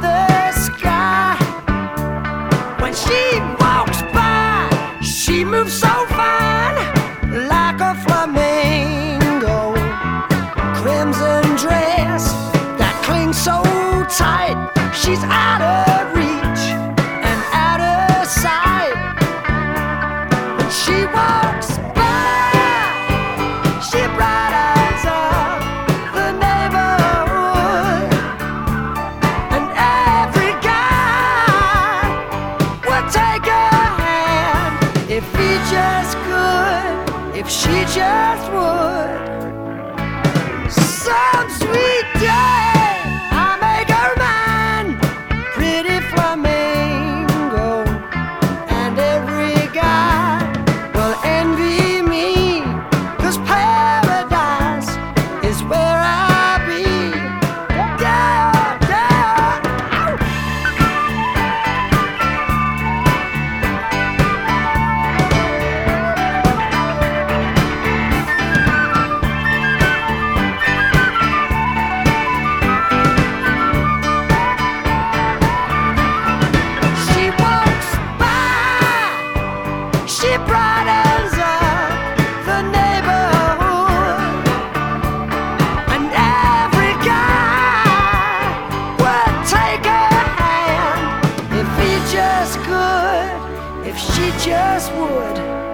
the sky. When she walks by, she moves so fine, like a flamingo. Crimson dress that clings so tight, she's out of. She just would. If she just would.